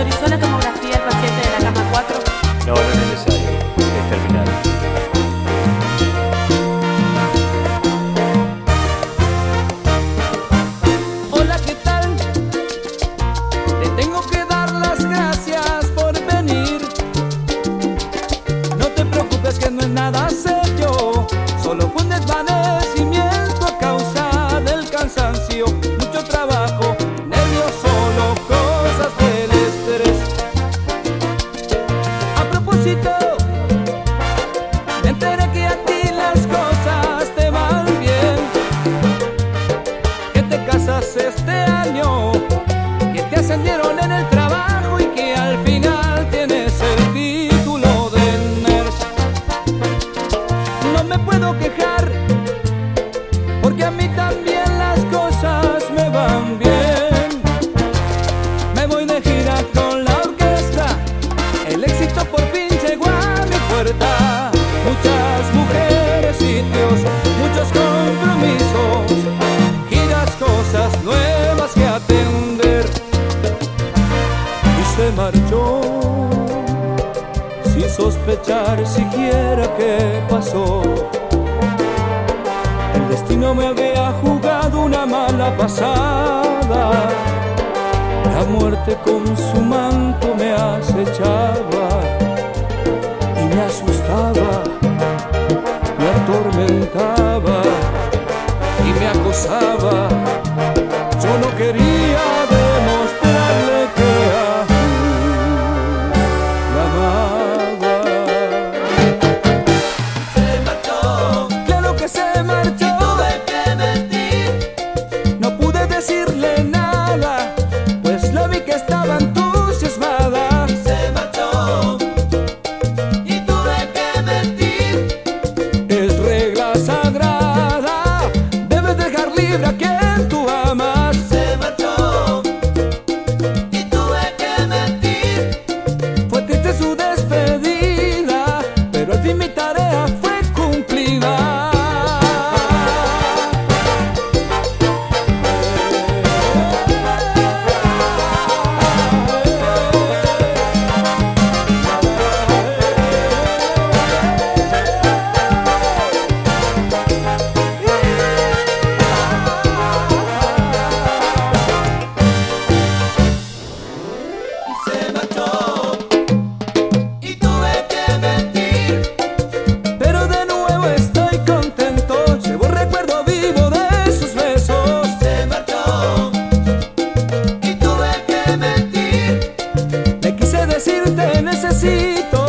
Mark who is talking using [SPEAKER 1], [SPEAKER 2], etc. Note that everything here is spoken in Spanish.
[SPEAKER 1] autorizó la tomografía al paciente de la cama 4?
[SPEAKER 2] No, no es necesario. Es terminal.
[SPEAKER 3] Hola, ¿qué tal? Te tengo que ascendieron en el trabajo y que al final tienes el título de nurse. No me puedo quejar, sospechar siquiera qué pasó. El destino me había jugado una mala pasada. La muerte con su manto me acechaba y me asustaba, me atormentaba y me acosaba decirle nada, pues la vi que estaba entusiasmada. Se marchó y tuve que mentir. Es regla sagrada, debes dejar libre a quien tú amas. Se marchó y tuve que mentir. Fue triste su despedida. decirte necesito.